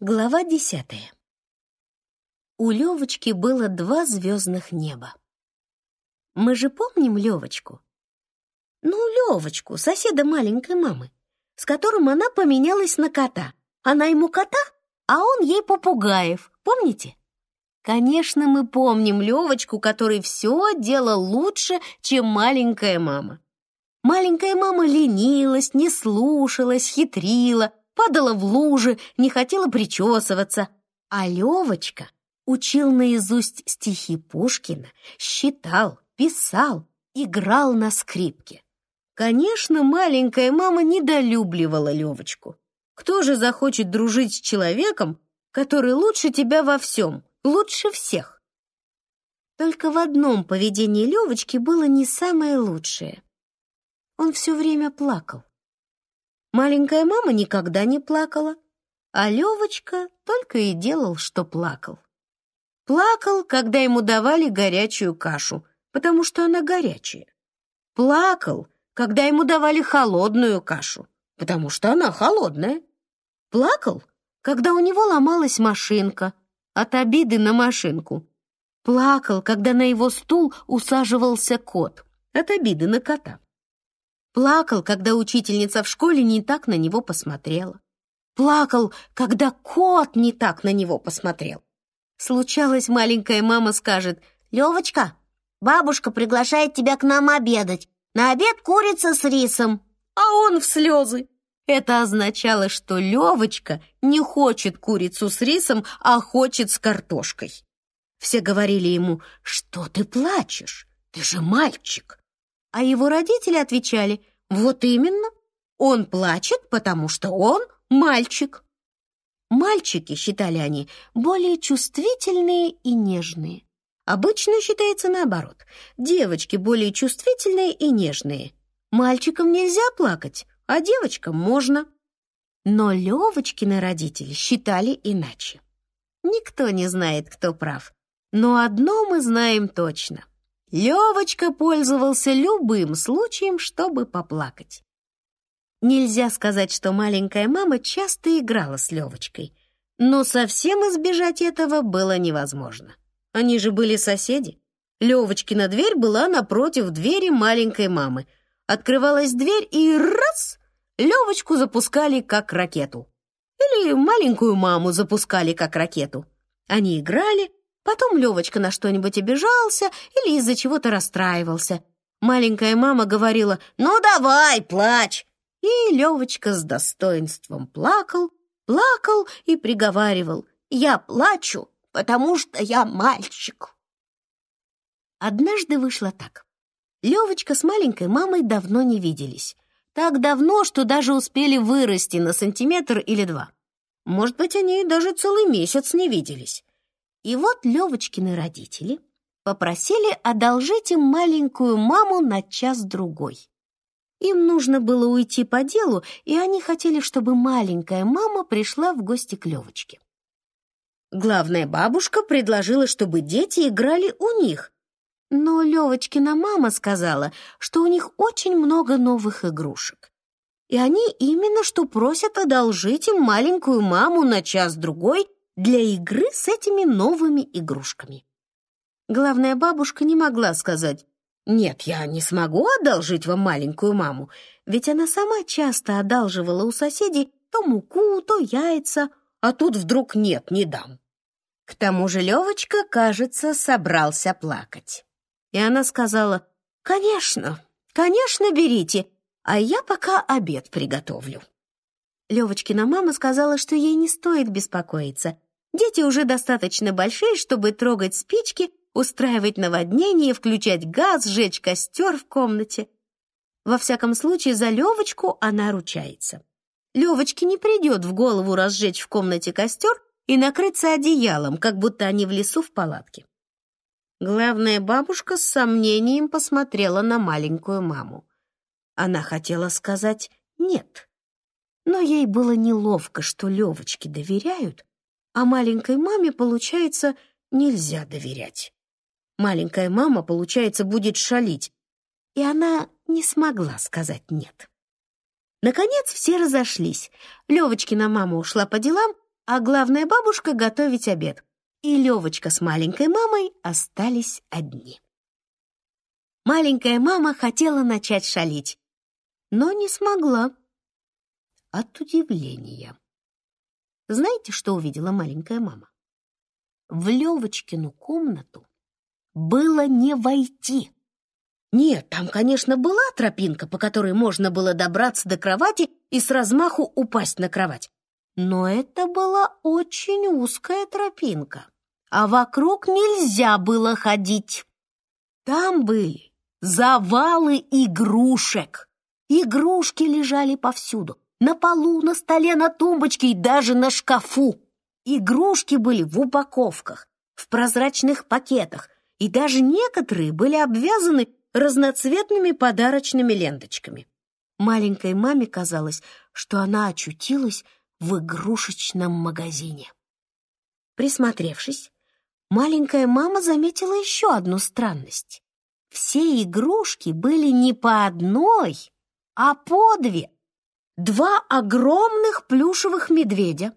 Глава десятая. У Левочки было два звездных неба. Мы же помним Левочку? Ну, Левочку, соседа маленькой мамы, с которым она поменялась на кота. Она ему кота, а он ей попугаев, помните? Конечно, мы помним Левочку, который все делал лучше, чем маленькая мама. Маленькая мама ленилась, не слушалась, хитрила, падала в лужи, не хотела причесываться. А Левочка учил наизусть стихи Пушкина, считал, писал, играл на скрипке. Конечно, маленькая мама недолюбливала Левочку. Кто же захочет дружить с человеком, который лучше тебя во всем, лучше всех? Только в одном поведении Левочки было не самое лучшее. Он все время плакал. Маленькая мама никогда не плакала, а Левочка только и делал, что плакал. Плакал, когда ему давали горячую кашу, потому что она горячая. Плакал, когда ему давали холодную кашу, потому что она холодная. Плакал, когда у него ломалась машинка от обиды на машинку. Плакал, когда на его стул усаживался кот от обиды на кота. Плакал, когда учительница в школе не так на него посмотрела. Плакал, когда кот не так на него посмотрел. Случалось, маленькая мама скажет, «Левочка, бабушка приглашает тебя к нам обедать. На обед курица с рисом». А он в слезы. Это означало, что Левочка не хочет курицу с рисом, а хочет с картошкой. Все говорили ему, «Что ты плачешь? Ты же мальчик». А его родители отвечали, вот именно, он плачет, потому что он мальчик. Мальчики, считали они, более чувствительные и нежные. Обычно считается наоборот. Девочки более чувствительные и нежные. Мальчикам нельзя плакать, а девочкам можно. Но Левочкины родители считали иначе. Никто не знает, кто прав. Но одно мы знаем точно — Левочка пользовался любым случаем, чтобы поплакать. Нельзя сказать, что маленькая мама часто играла с Левочкой, но совсем избежать этого было невозможно. Они же были соседи. Левочкина дверь была напротив двери маленькой мамы. Открывалась дверь, и раз — Левочку запускали как ракету. Или маленькую маму запускали как ракету. Они играли, Потом Левочка на что-нибудь обижался или из-за чего-то расстраивался. Маленькая мама говорила «Ну давай, плачь!» И Левочка с достоинством плакал, плакал и приговаривал «Я плачу, потому что я мальчик». Однажды вышло так. Левочка с маленькой мамой давно не виделись. Так давно, что даже успели вырасти на сантиметр или два. Может быть, они даже целый месяц не виделись. И вот Левочкины родители попросили одолжить им маленькую маму на час-другой. Им нужно было уйти по делу, и они хотели, чтобы маленькая мама пришла в гости к Левочке. Главная бабушка предложила, чтобы дети играли у них, но Левочкина мама сказала, что у них очень много новых игрушек. И они именно что просят одолжить им маленькую маму на час-другой для игры с этими новыми игрушками. Главная бабушка не могла сказать «Нет, я не смогу одолжить вам маленькую маму», ведь она сама часто одалживала у соседей то муку, то яйца, а тут вдруг «нет, не дам». К тому же Левочка, кажется, собрался плакать. И она сказала «Конечно, конечно, берите, а я пока обед приготовлю». Левочкина мама сказала, что ей не стоит беспокоиться, Дети уже достаточно большие, чтобы трогать спички, устраивать наводнение, включать газ, сжечь костер в комнате. Во всяком случае, за Левочку она ручается. Левочке не придет в голову разжечь в комнате костер и накрыться одеялом, как будто они в лесу в палатке. Главная бабушка с сомнением посмотрела на маленькую маму. Она хотела сказать «нет». Но ей было неловко, что Левочке доверяют, а маленькой маме, получается, нельзя доверять. Маленькая мама, получается, будет шалить, и она не смогла сказать «нет». Наконец все разошлись. Левочкина мама ушла по делам, а главная бабушка готовить обед. И Левочка с маленькой мамой остались одни. Маленькая мама хотела начать шалить, но не смогла. От удивления. Знаете, что увидела маленькая мама? В Левочкину комнату было не войти. Нет, там, конечно, была тропинка, по которой можно было добраться до кровати и с размаху упасть на кровать. Но это была очень узкая тропинка, а вокруг нельзя было ходить. Там были завалы игрушек. Игрушки лежали повсюду. На полу, на столе, на тумбочке и даже на шкафу. Игрушки были в упаковках, в прозрачных пакетах, и даже некоторые были обвязаны разноцветными подарочными ленточками. Маленькой маме казалось, что она очутилась в игрушечном магазине. Присмотревшись, маленькая мама заметила еще одну странность. Все игрушки были не по одной, а по две. Два огромных плюшевых медведя,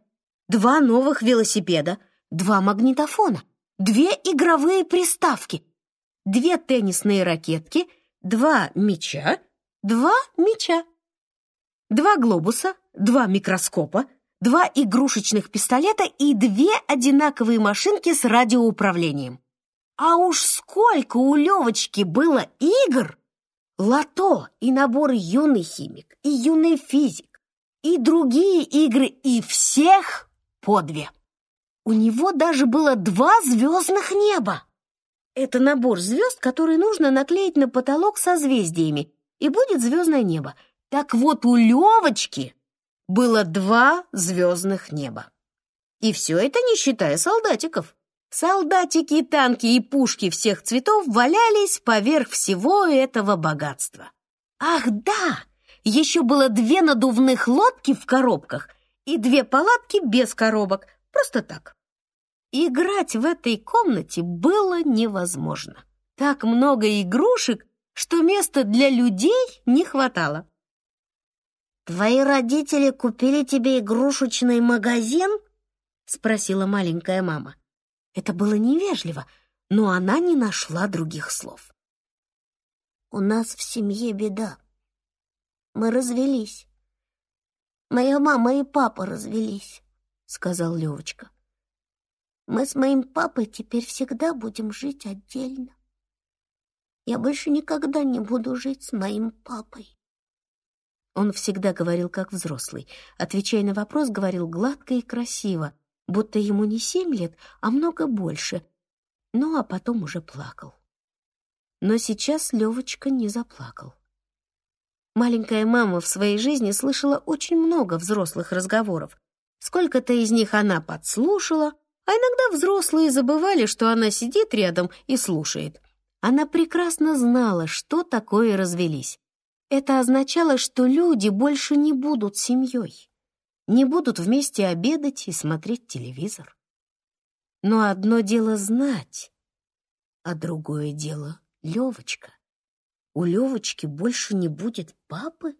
два новых велосипеда, два магнитофона, две игровые приставки, две теннисные ракетки, два мяча, два мяча, два глобуса, два микроскопа, два игрушечных пистолета и две одинаковые машинки с радиоуправлением. А уж сколько у Левочки было игр! Лото и набор «Юный химик» и «Юный физик» и другие игры, и всех по две. У него даже было два звездных неба. Это набор звезд, который нужно наклеить на потолок созвездиями, и будет звездное небо. Так вот, у Левочки было два звездных неба. И все это не считая солдатиков. Солдатики, танки и пушки всех цветов валялись поверх всего этого богатства. Ах, да! Еще было две надувных лодки в коробках и две палатки без коробок, просто так. Играть в этой комнате было невозможно. Так много игрушек, что места для людей не хватало. «Твои родители купили тебе игрушечный магазин?» — спросила маленькая мама. Это было невежливо, но она не нашла других слов. «У нас в семье беда. Мы развелись. Моя мама и папа развелись», — сказал Левочка. «Мы с моим папой теперь всегда будем жить отдельно. Я больше никогда не буду жить с моим папой». Он всегда говорил как взрослый, отвечая на вопрос, говорил гладко и красиво, будто ему не семь лет, а много больше, ну а потом уже плакал. Но сейчас Левочка не заплакал. Маленькая мама в своей жизни слышала очень много взрослых разговоров. Сколько-то из них она подслушала, а иногда взрослые забывали, что она сидит рядом и слушает. Она прекрасно знала, что такое развелись. Это означало, что люди больше не будут семьей не будут вместе обедать и смотреть телевизор. Но одно дело знать, а другое дело — Левочка. У Левочки больше не будет папы?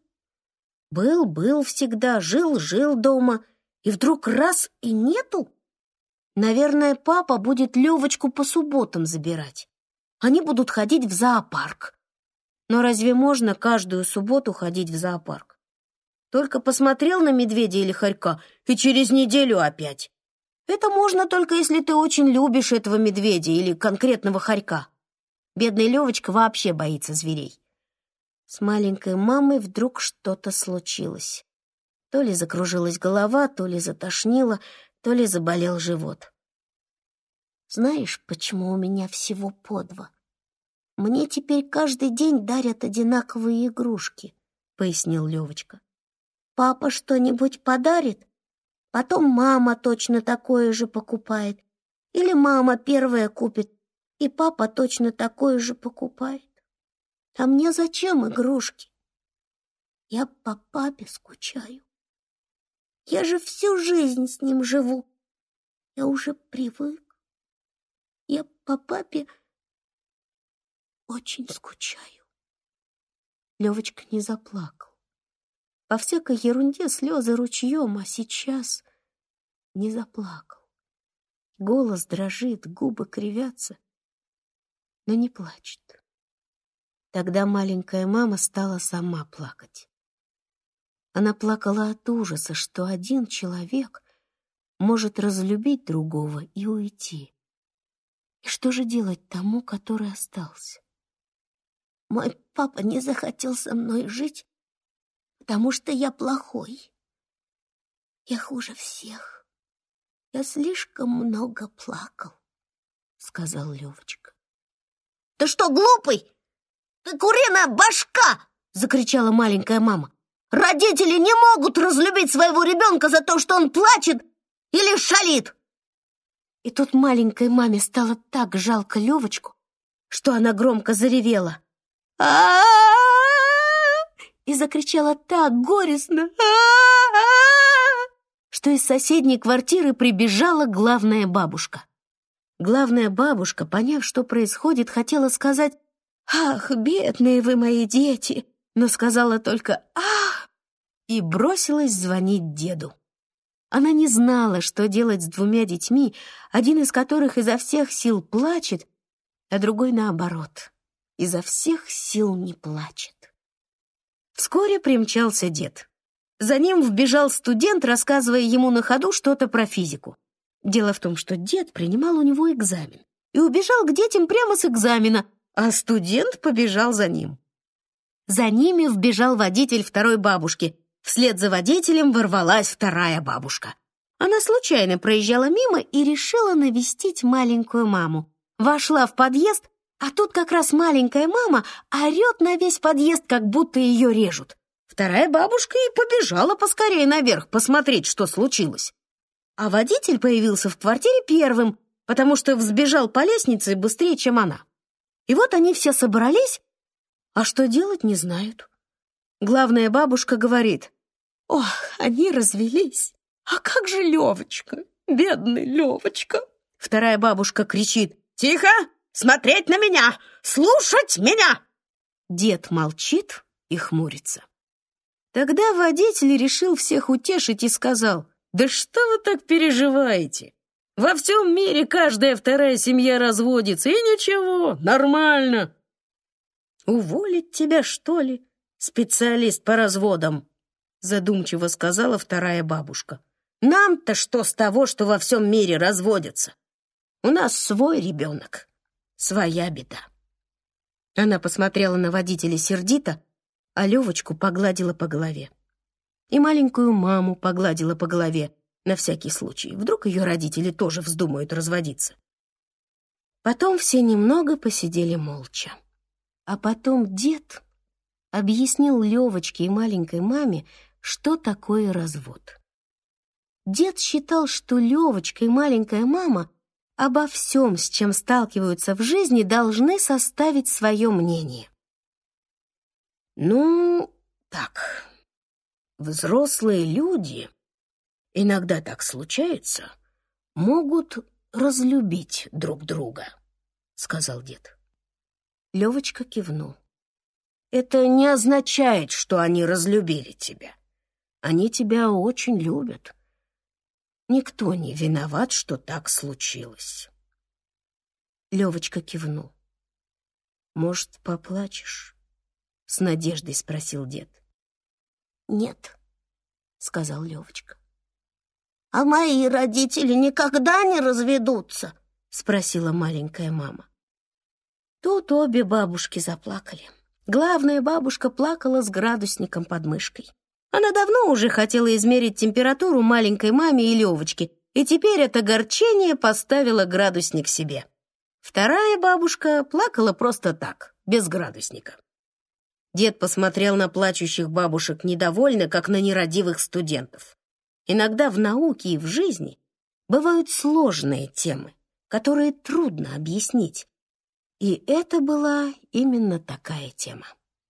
Был-был всегда, жил-жил дома, и вдруг раз и нету? Наверное, папа будет Левочку по субботам забирать. Они будут ходить в зоопарк. Но разве можно каждую субботу ходить в зоопарк? Только посмотрел на медведя или хорька, и через неделю опять. Это можно только, если ты очень любишь этого медведя или конкретного хорька. Бедный Левочка вообще боится зверей. С маленькой мамой вдруг что-то случилось. То ли закружилась голова, то ли затошнило, то ли заболел живот. «Знаешь, почему у меня всего по два? Мне теперь каждый день дарят одинаковые игрушки», — пояснил Левочка. Папа что-нибудь подарит? Потом мама точно такое же покупает. Или мама первая купит, и папа точно такое же покупает. А мне зачем игрушки? Я по папе скучаю. Я же всю жизнь с ним живу. Я уже привык. Я по папе очень скучаю. Левочка не заплакал. По всякой ерунде слезы ручьем, а сейчас... не заплакал. Голос дрожит, губы кривятся, но не плачет. Тогда маленькая мама стала сама плакать. Она плакала от ужаса, что один человек может разлюбить другого и уйти. И что же делать тому, который остался? Мой папа не захотел со мной жить, потому что я плохой. Я хуже всех. Я слишком много плакал, — сказал Левочка. — Ты что, глупый? Ты куриная башка! — закричала маленькая мама. Родители не могут разлюбить своего ребенка за то, что он плачет или шалит. И тут маленькой маме стало так жалко Левочку, что она громко заревела. а И закричала так горестно, что из соседней квартиры прибежала главная бабушка. Главная бабушка, поняв, что происходит, хотела сказать «Ах, бедные вы мои дети!» но сказала только «Ах!» и бросилась звонить деду. Она не знала, что делать с двумя детьми, один из которых изо всех сил плачет, а другой, наоборот, изо всех сил не плачет. Вскоре примчался дед. За ним вбежал студент, рассказывая ему на ходу что-то про физику. Дело в том, что дед принимал у него экзамен и убежал к детям прямо с экзамена, а студент побежал за ним. За ними вбежал водитель второй бабушки. Вслед за водителем ворвалась вторая бабушка. Она случайно проезжала мимо и решила навестить маленькую маму. Вошла в подъезд, а тут как раз маленькая мама орет на весь подъезд, как будто ее режут. Вторая бабушка и побежала поскорее наверх посмотреть, что случилось. А водитель появился в квартире первым, потому что взбежал по лестнице быстрее, чем она. И вот они все собрались а что делать, не знают. Главная бабушка говорит, «Ох, они развелись! А как же Левочка? Бедный Левочка!» Вторая бабушка кричит, «Тихо! Смотреть на меня! Слушать меня!» Дед молчит и хмурится. Тогда водитель решил всех утешить и сказал, «Да что вы так переживаете? Во всем мире каждая вторая семья разводится, и ничего, нормально. «Уволить тебя, что ли, специалист по разводам?» Задумчиво сказала вторая бабушка. «Нам-то что с того, что во всем мире разводятся? У нас свой ребенок, своя беда». Она посмотрела на водителя сердито, а Левочку погладила по голове. И маленькую маму погладила по голове, на всякий случай. Вдруг ее родители тоже вздумают разводиться. Потом все немного посидели молча. А потом дед объяснил Левочке и маленькой маме, что такое развод. Дед считал, что Левочка и маленькая мама обо всем, с чем сталкиваются в жизни, должны составить свое мнение. Ну, так, взрослые люди, иногда так случается, могут разлюбить друг друга, сказал дед. Левочка кивнул. «Это не означает, что они разлюбили тебя. Они тебя очень любят. Никто не виноват, что так случилось». Левочка кивнул. «Может, поплачешь?» — с надеждой спросил дед. «Нет», — сказал Левочка. «А мои родители никогда не разведутся?» — спросила маленькая мама. Тут обе бабушки заплакали. Главная бабушка плакала с градусником под мышкой. Она давно уже хотела измерить температуру маленькой маме и Левочке, и теперь это горчение поставило градусник себе. Вторая бабушка плакала просто так, без градусника. Дед посмотрел на плачущих бабушек недовольно, как на нерадивых студентов. Иногда в науке и в жизни бывают сложные темы, которые трудно объяснить, и это была именно такая тема.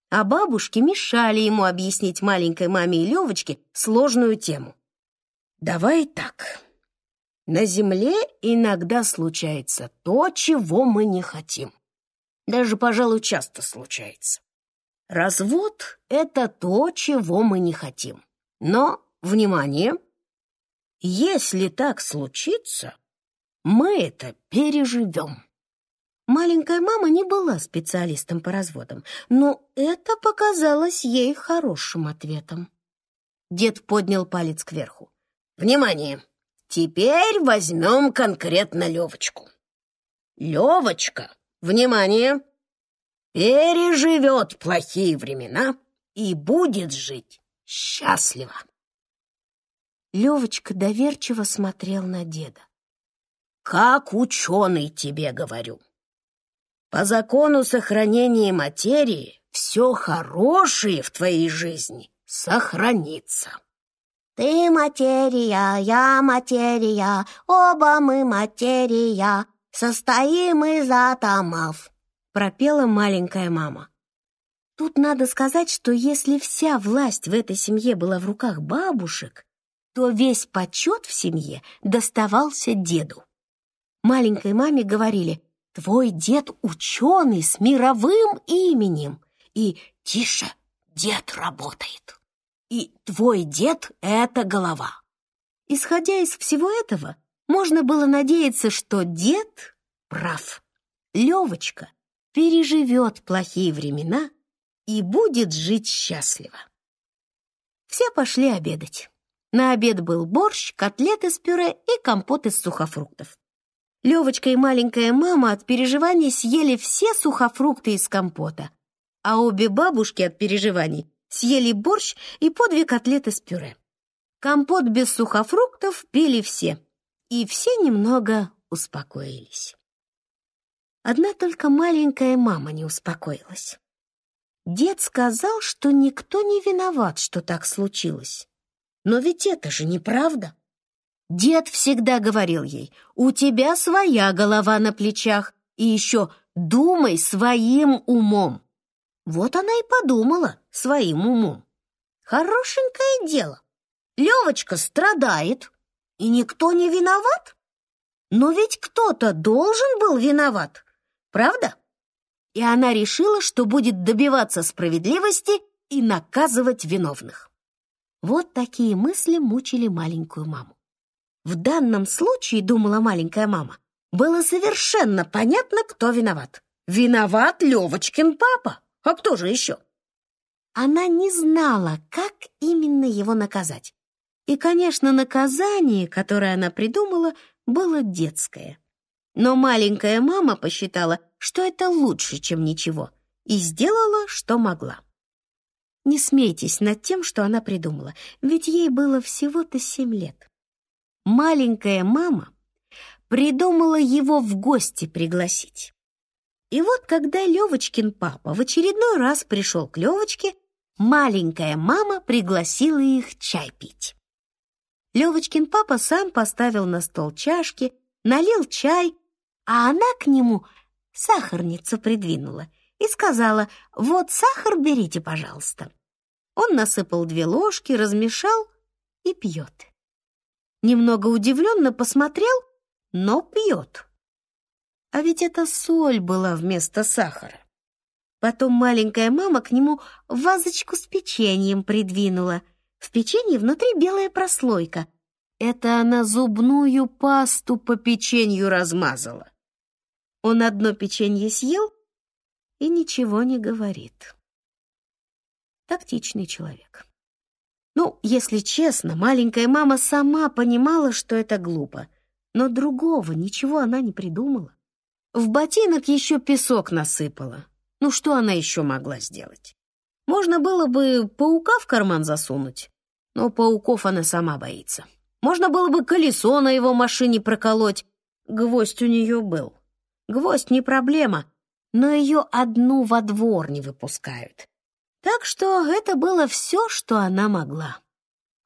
А бабушки мешали ему объяснить маленькой маме и Левочке сложную тему. «Давай так. На Земле иногда случается то, чего мы не хотим. Даже, пожалуй, часто случается. Развод — это то, чего мы не хотим. Но, внимание, Если так случится, мы это переживем. Маленькая мама не была специалистом по разводам, но это показалось ей хорошим ответом. Дед поднял палец кверху. «Внимание! Теперь возьмем конкретно Левочку. Левочка, внимание, переживет плохие времена и будет жить счастливо». Левочка доверчиво смотрел на деда. «Как ученый тебе говорю. По закону сохранения материи все хорошее в твоей жизни сохранится». «Ты материя, я материя, оба мы материя, состоим из атомов», — пропела маленькая мама. Тут надо сказать, что если вся власть в этой семье была в руках бабушек, то весь почет в семье доставался деду. Маленькой маме говорили «Твой дед ученый с мировым именем» и «Тише, дед работает» и «Твой дед — это голова». Исходя из всего этого, можно было надеяться, что дед прав. Левочка переживет плохие времена и будет жить счастливо. Все пошли обедать. На обед был борщ, котлеты с пюре и компот из сухофруктов. Левочка и маленькая мама от переживаний съели все сухофрукты из компота, а обе бабушки от переживаний съели борщ и по две котлеты с пюре. Компот без сухофруктов пили все, и все немного успокоились. Одна только маленькая мама не успокоилась. Дед сказал, что никто не виноват, что так случилось. Но ведь это же неправда. Дед всегда говорил ей, у тебя своя голова на плечах, и еще думай своим умом. Вот она и подумала своим умом. Хорошенькое дело. Левочка страдает, и никто не виноват. Но ведь кто-то должен был виноват, правда? И она решила, что будет добиваться справедливости и наказывать виновных. Вот такие мысли мучили маленькую маму. В данном случае, думала маленькая мама, было совершенно понятно, кто виноват. Виноват Левочкин папа. А кто же еще? Она не знала, как именно его наказать. И, конечно, наказание, которое она придумала, было детское. Но маленькая мама посчитала, что это лучше, чем ничего, и сделала, что могла. Не смейтесь над тем, что она придумала, ведь ей было всего-то семь лет. Маленькая мама придумала его в гости пригласить. И вот когда Левочкин папа в очередной раз пришел к Левочке, маленькая мама пригласила их чай пить. Левочкин папа сам поставил на стол чашки, налил чай, а она к нему сахарницу придвинула — и сказала «Вот сахар берите, пожалуйста». Он насыпал две ложки, размешал и пьет. Немного удивленно посмотрел, но пьет. А ведь это соль была вместо сахара. Потом маленькая мама к нему вазочку с печеньем придвинула. В печенье внутри белая прослойка. Это она зубную пасту по печенью размазала. Он одно печенье съел, и ничего не говорит. Тактичный человек. Ну, если честно, маленькая мама сама понимала, что это глупо, но другого ничего она не придумала. В ботинок еще песок насыпала. Ну, что она еще могла сделать? Можно было бы паука в карман засунуть, но пауков она сама боится. Можно было бы колесо на его машине проколоть. Гвоздь у нее был. Гвоздь не проблема, но ее одну во двор не выпускают. Так что это было все, что она могла.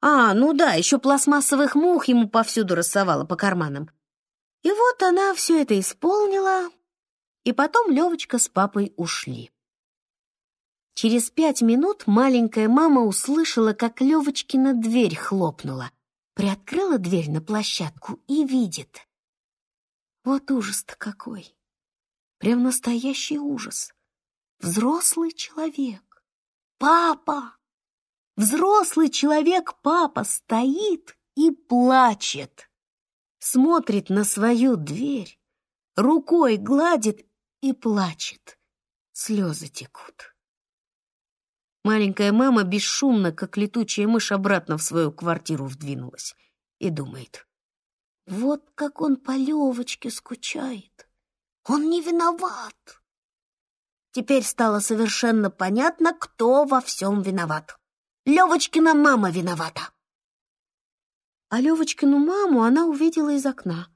А, ну да, еще пластмассовых мух ему повсюду рассовала по карманам. И вот она все это исполнила, и потом Левочка с папой ушли. Через пять минут маленькая мама услышала, как Левочкина дверь хлопнула, приоткрыла дверь на площадку и видит. Вот ужас-то какой! Прям настоящий ужас. Взрослый человек. Папа! Взрослый человек, папа, стоит и плачет. Смотрит на свою дверь, рукой гладит и плачет. Слезы текут. Маленькая мама бесшумно, как летучая мышь, обратно в свою квартиру вдвинулась и думает. Вот как он по Левочке скучает. Он не виноват. Теперь стало совершенно понятно, кто во всем виноват. Левочкина мама виновата. А Левочкину маму она увидела из окна.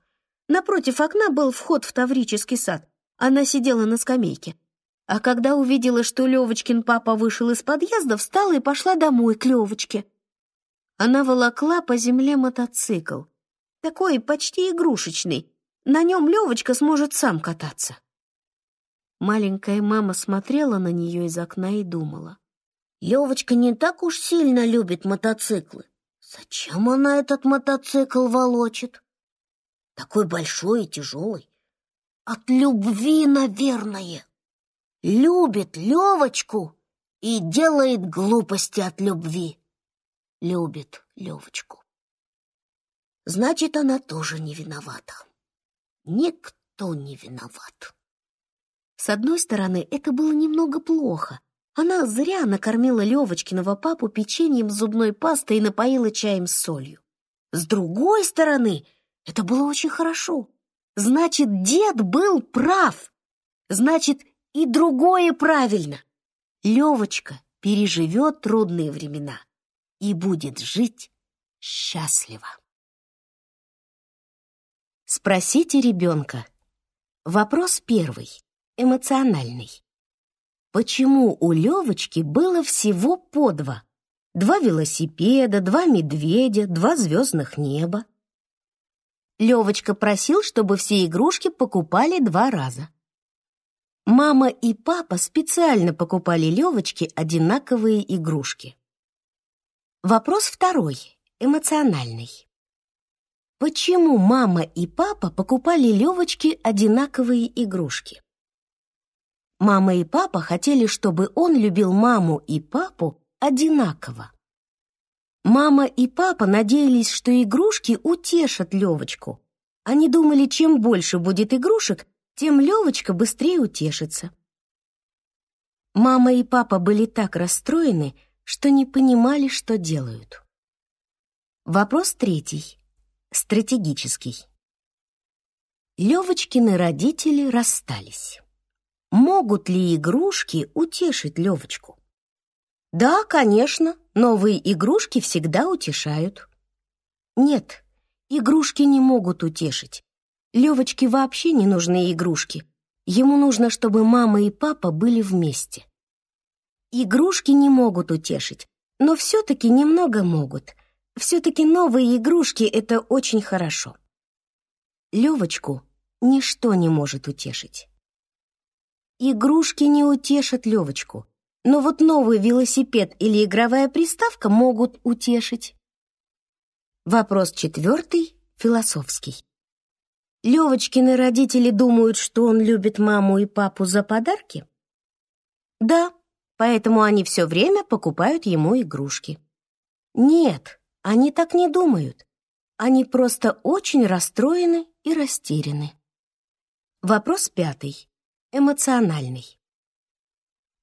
Напротив окна был вход в Таврический сад. Она сидела на скамейке. А когда увидела, что Левочкин папа вышел из подъезда, встала и пошла домой к Левочке. Она волокла по земле мотоцикл. Такой почти игрушечный. На нем Левочка сможет сам кататься. Маленькая мама смотрела на нее из окна и думала. Левочка не так уж сильно любит мотоциклы. Зачем она этот мотоцикл волочит? Такой большой и тяжелый. От любви, наверное. Любит Левочку и делает глупости от любви. Любит Левочку. Значит, она тоже не виновата. Никто не виноват. С одной стороны, это было немного плохо. Она зря накормила Левочкиного папу печеньем с зубной пастой и напоила чаем с солью. С другой стороны, это было очень хорошо. Значит, дед был прав. Значит, и другое правильно. Левочка переживет трудные времена и будет жить счастливо. Спросите ребенка. Вопрос первый эмоциональный. Почему у Левочки было всего по два? Два велосипеда, два медведя, два звездных неба. Левочка просил, чтобы все игрушки покупали два раза. Мама и папа специально покупали Левочке одинаковые игрушки. Вопрос второй, эмоциональный. Почему мама и папа покупали Левочке одинаковые игрушки? Мама и папа хотели, чтобы он любил маму и папу одинаково. Мама и папа надеялись, что игрушки утешат Левочку. Они думали, чем больше будет игрушек, тем Левочка быстрее утешится. Мама и папа были так расстроены, что не понимали, что делают. Вопрос третий. Стратегический. Левочкины родители расстались. Могут ли игрушки утешить Левочку? Да, конечно, новые игрушки всегда утешают. Нет, игрушки не могут утешить. Левочке вообще не нужны игрушки. Ему нужно, чтобы мама и папа были вместе. Игрушки не могут утешить, но все-таки немного могут. Все-таки новые игрушки — это очень хорошо. Левочку ничто не может утешить. Игрушки не утешат Левочку, но вот новый велосипед или игровая приставка могут утешить. Вопрос четвертый, философский. Левочкины родители думают, что он любит маму и папу за подарки? Да, поэтому они все время покупают ему игрушки. Нет, они так не думают. Они просто очень расстроены и растеряны. Вопрос пятый эмоциональный.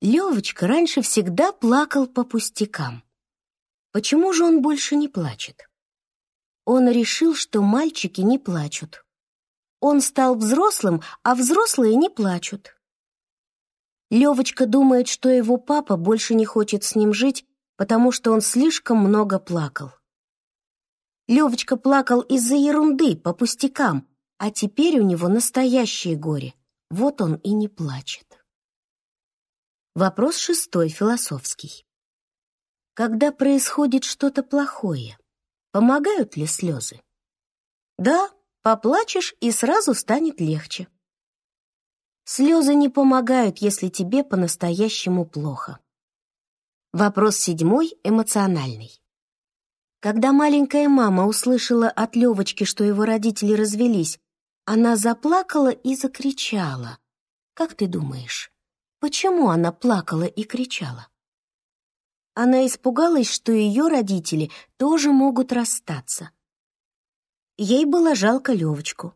Левочка раньше всегда плакал по пустякам. Почему же он больше не плачет? Он решил, что мальчики не плачут. Он стал взрослым, а взрослые не плачут. Левочка думает, что его папа больше не хочет с ним жить, потому что он слишком много плакал. Левочка плакал из-за ерунды, по пустякам, а теперь у него настоящее горе — вот он и не плачет. Вопрос шестой, философский. Когда происходит что-то плохое, помогают ли слезы? Да, поплачешь, и сразу станет легче. Слезы не помогают, если тебе по-настоящему плохо. Вопрос седьмой, эмоциональный. Когда маленькая мама услышала от Левочки, что его родители развелись, она заплакала и закричала. Как ты думаешь, почему она плакала и кричала? Она испугалась, что ее родители тоже могут расстаться. Ей было жалко Левочку.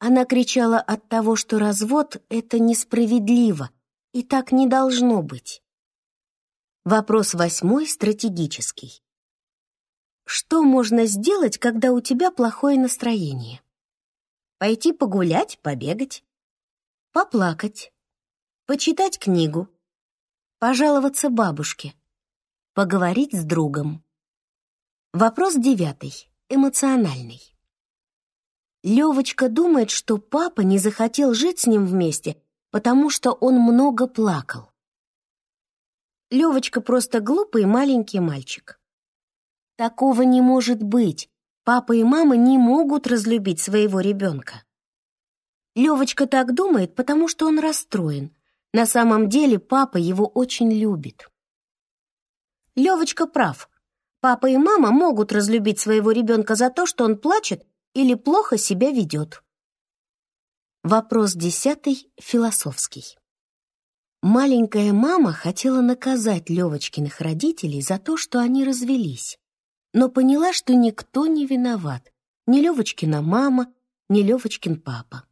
Она кричала от того, что развод — это несправедливо, и так не должно быть. Вопрос восьмой стратегический. Что можно сделать, когда у тебя плохое настроение? Пойти погулять, побегать, поплакать, почитать книгу, пожаловаться бабушке, поговорить с другом. Вопрос девятый, эмоциональный. Левочка думает, что папа не захотел жить с ним вместе, потому что он много плакал. Левочка просто глупый маленький мальчик. Такого не может быть. Папа и мама не могут разлюбить своего ребенка. Левочка так думает, потому что он расстроен. На самом деле папа его очень любит. Левочка прав. Папа и мама могут разлюбить своего ребенка за то, что он плачет или плохо себя ведет. Вопрос десятый, философский. Маленькая мама хотела наказать Левочкиных родителей за то, что они развелись, но поняла, что никто не виноват, ни Левочкина мама, ни Левочкин папа.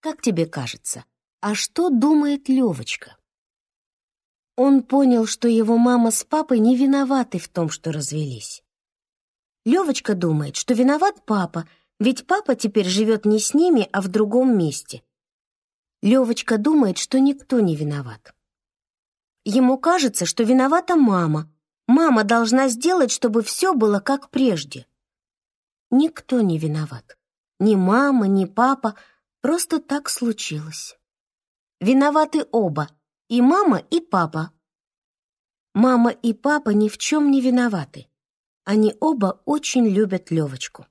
Как тебе кажется, а что думает Левочка? Он понял, что его мама с папой не виноваты в том, что развелись. Левочка думает, что виноват папа, ведь папа теперь живет не с ними, а в другом месте. Левочка думает, что никто не виноват. Ему кажется, что виновата мама. Мама должна сделать, чтобы все было как прежде. Никто не виноват. Ни мама, ни папа. Просто так случилось. Виноваты оба, и мама, и папа. Мама и папа ни в чем не виноваты. Они оба очень любят Левочку.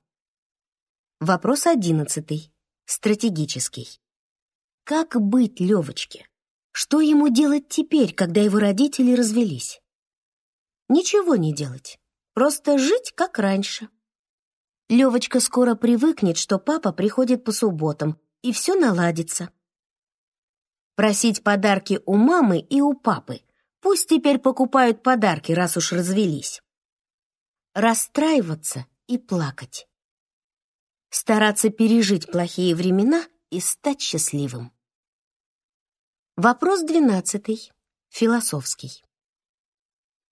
Вопрос одиннадцатый. Стратегический. Как быть Левочке? Что ему делать теперь, когда его родители развелись? Ничего не делать. Просто жить, как раньше. Левочка скоро привыкнет, что папа приходит по субботам, и все наладится. Просить подарки у мамы и у папы. Пусть теперь покупают подарки, раз уж развелись. Расстраиваться и плакать. Стараться пережить плохие времена и стать счастливым. Вопрос двенадцатый, философский.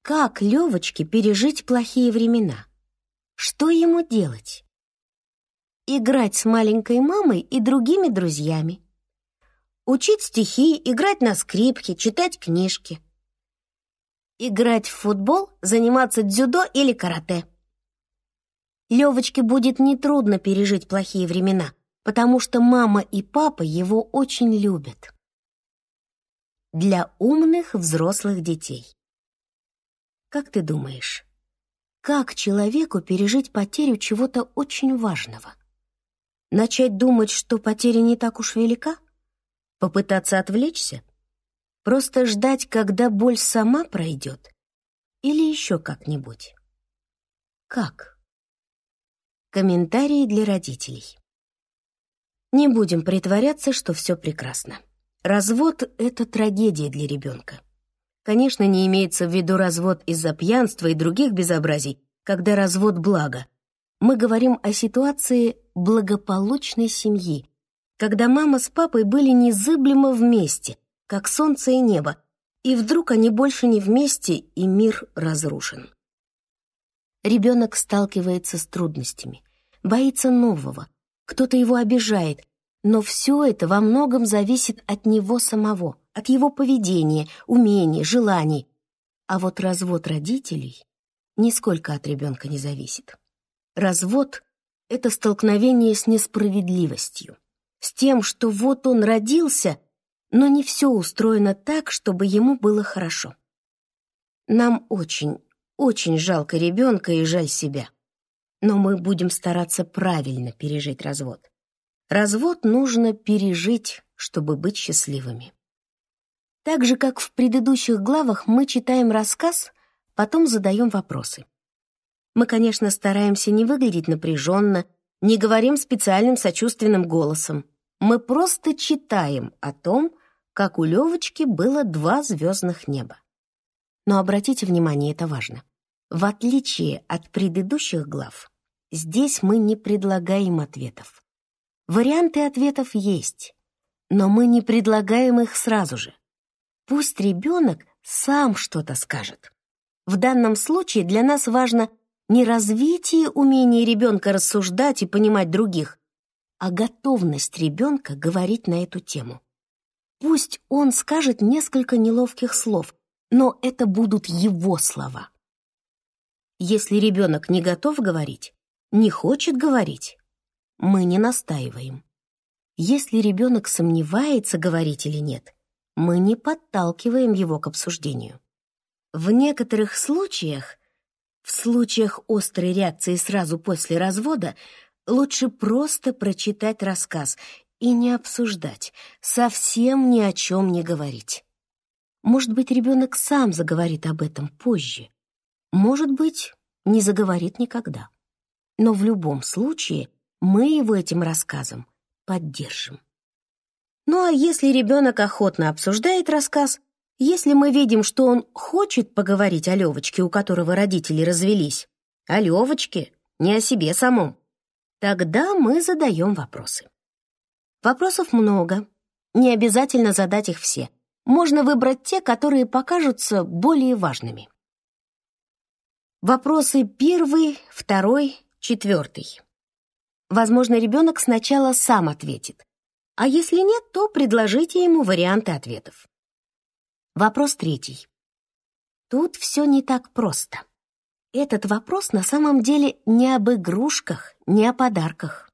Как Левочке пережить плохие времена? Что ему делать? Играть с маленькой мамой и другими друзьями Учить стихи, играть на скрипке, читать книжки. Играть в футбол, заниматься дзюдо или карате. Левочке будет нетрудно пережить плохие времена, потому что мама и папа его очень любят. Для умных взрослых детей. Как ты думаешь, как человеку пережить потерю чего-то очень важного? Начать думать, что потеря не так уж велика? Попытаться отвлечься? Просто ждать, когда боль сама пройдет? Или еще как-нибудь? Как? Комментарии для родителей. Не будем притворяться, что все прекрасно. Развод — это трагедия для ребенка. Конечно, не имеется в виду развод из-за пьянства и других безобразий, когда развод — благо. Мы говорим о ситуации благополучной семьи, когда мама с папой были незыблемо вместе, как солнце и небо, и вдруг они больше не вместе, и мир разрушен. Ребенок сталкивается с трудностями, боится нового, кто-то его обижает, но все это во многом зависит от него самого, от его поведения, умений, желаний. А вот развод родителей нисколько от ребенка не зависит. Развод — это столкновение с несправедливостью с тем, что вот он родился, но не все устроено так, чтобы ему было хорошо. Нам очень, очень жалко ребенка и жаль себя. Но мы будем стараться правильно пережить развод. Развод нужно пережить, чтобы быть счастливыми. Так же, как в предыдущих главах, мы читаем рассказ, потом задаем вопросы. Мы, конечно, стараемся не выглядеть напряженно, не говорим специальным сочувственным голосом. Мы просто читаем о том, как у Левочки было два звездных неба. Но обратите внимание, это важно. В отличие от предыдущих глав, Здесь мы не предлагаем ответов. Варианты ответов есть, но мы не предлагаем их сразу же. Пусть ребенок сам что-то скажет. В данном случае для нас важно не развитие умения ребенка рассуждать и понимать других, а готовность ребенка говорить на эту тему. Пусть он скажет несколько неловких слов, но это будут его слова. Если ребенок не готов говорить, не хочет говорить, мы не настаиваем. Если ребенок сомневается, говорить или нет, мы не подталкиваем его к обсуждению. В некоторых случаях, в случаях острой реакции сразу после развода, лучше просто прочитать рассказ и не обсуждать, совсем ни о чем не говорить. Может быть, ребенок сам заговорит об этом позже. Может быть, не заговорит никогда. Но в любом случае мы его этим рассказом поддержим. Ну а если ребенок охотно обсуждает рассказ, если мы видим, что он хочет поговорить о Левочке, у которого родители развелись, о Левочке, не о себе самом, тогда мы задаем вопросы. Вопросов много, не обязательно задать их все. Можно выбрать те, которые покажутся более важными. Вопросы первый, второй, четвертый. Возможно, ребенок сначала сам ответит, а если нет, то предложите ему варианты ответов. Вопрос третий. Тут все не так просто. Этот вопрос на самом деле не об игрушках, не о подарках.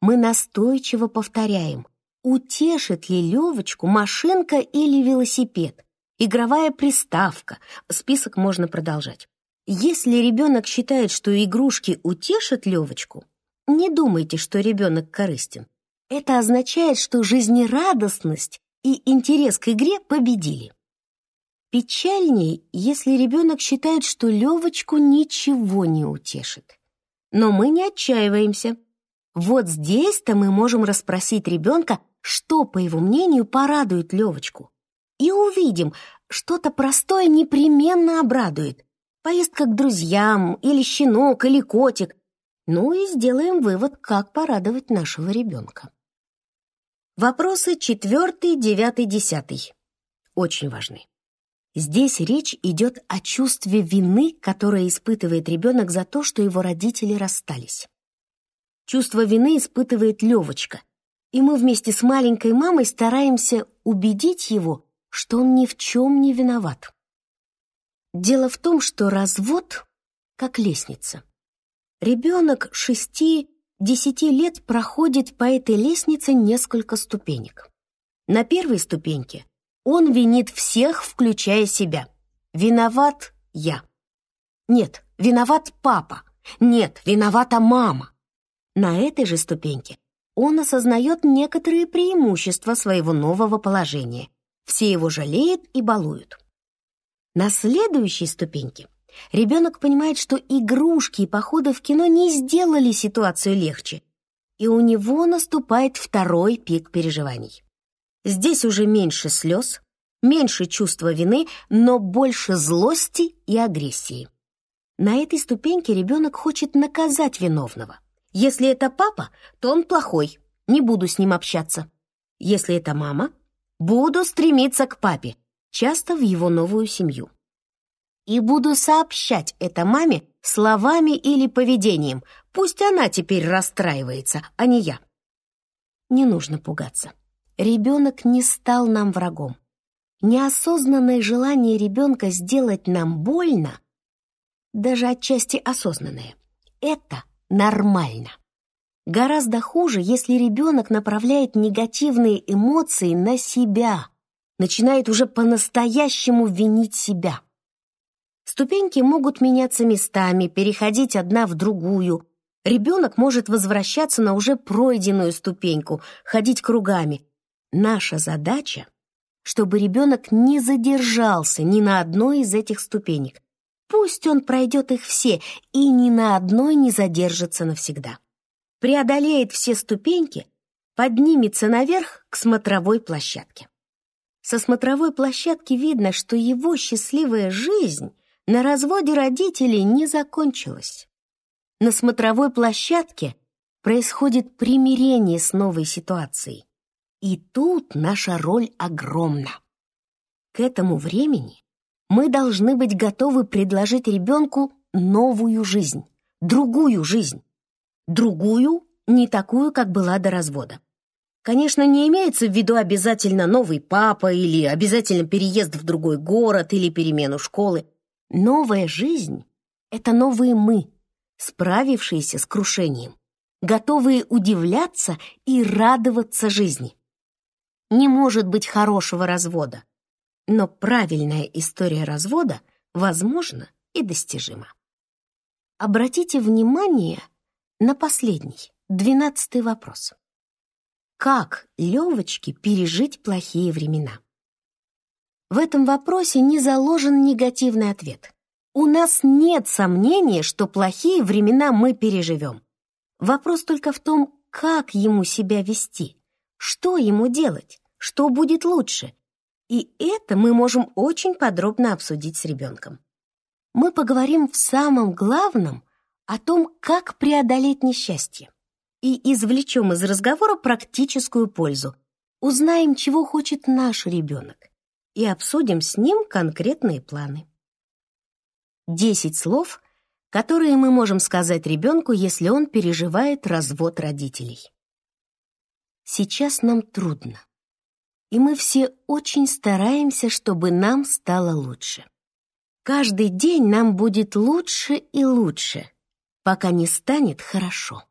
Мы настойчиво повторяем, утешит ли Левочку машинка или велосипед, игровая приставка, список можно продолжать. Если ребенок считает, что игрушки утешат Левочку, не думайте, что ребенок корыстен. Это означает, что жизнерадостность и интерес к игре победили. Печальней, если ребенок считает, что Левочку ничего не утешит. Но мы не отчаиваемся. Вот здесь-то мы можем расспросить ребенка, что, по его мнению, порадует Левочку. И увидим, что-то простое непременно обрадует. Поездка к друзьям, или щенок, или котик. Ну и сделаем вывод, как порадовать нашего ребенка. Вопросы четвертый, девятый, десятый. Очень важны. Здесь речь идет о чувстве вины, которое испытывает ребенок за то, что его родители расстались. Чувство вины испытывает Левочка, и мы вместе с маленькой мамой стараемся убедить его, что он ни в чем не виноват. Дело в том, что развод как лестница. Ребенок шести-десяти лет проходит по этой лестнице несколько ступенек. На первой ступеньке он винит всех, включая себя. Виноват я. Нет, виноват папа. Нет, виновата мама. На этой же ступеньке он осознает некоторые преимущества своего нового положения. Все его жалеют и балуют. На следующей ступеньке ребенок понимает, что игрушки и походы в кино не сделали ситуацию легче, и у него наступает второй пик переживаний. Здесь уже меньше слез, меньше чувства вины, но больше злости и агрессии. На этой ступеньке ребенок хочет наказать виновного. Если это папа, то он плохой, не буду с ним общаться. Если это мама, буду стремиться к папе, часто в его новую семью. И буду сообщать это маме словами или поведением. Пусть она теперь расстраивается, а не я. Не нужно пугаться ребенок не стал нам врагом. Неосознанное желание ребенка сделать нам больно, даже отчасти осознанное, это нормально. Гораздо хуже, если ребенок направляет негативные эмоции на себя, начинает уже по-настоящему винить себя. Ступеньки могут меняться местами, переходить одна в другую. Ребенок может возвращаться на уже пройденную ступеньку, ходить кругами, Наша задача, чтобы ребенок не задержался ни на одной из этих ступенек. Пусть он пройдет их все и ни на одной не задержится навсегда. Преодолеет все ступеньки, поднимется наверх к смотровой площадке. Со смотровой площадки видно, что его счастливая жизнь на разводе родителей не закончилась. на смотровой площадке происходит примирение с новой ситуацией. И тут наша роль огромна. К этому времени мы должны быть готовы предложить ребенку новую жизнь, другую жизнь. Другую, не такую, как была до развода. Конечно, не имеется в виду обязательно новый папа или обязательно переезд в другой город или перемену школы. Новая жизнь — это новые мы, справившиеся с крушением, готовые удивляться и радоваться жизни. Не может быть хорошего развода, но правильная история развода возможна и достижима. Обратите внимание на последний, двенадцатый вопрос. Как Левочке пережить плохие времена? В этом вопросе не заложен негативный ответ. У нас нет сомнения, что плохие времена мы переживем. Вопрос только в том, как ему себя вести, что ему делать, что будет лучше. И это мы можем очень подробно обсудить с ребенком. Мы поговорим в самом главном о том, как преодолеть несчастье и извлечем из разговора практическую пользу. Узнаем, чего хочет наш ребенок, и обсудим с ним конкретные планы. Десять слов, которые мы можем сказать ребенку, если он переживает развод родителей. Сейчас нам трудно, и мы все очень стараемся, чтобы нам стало лучше. Каждый день нам будет лучше и лучше, пока не станет хорошо.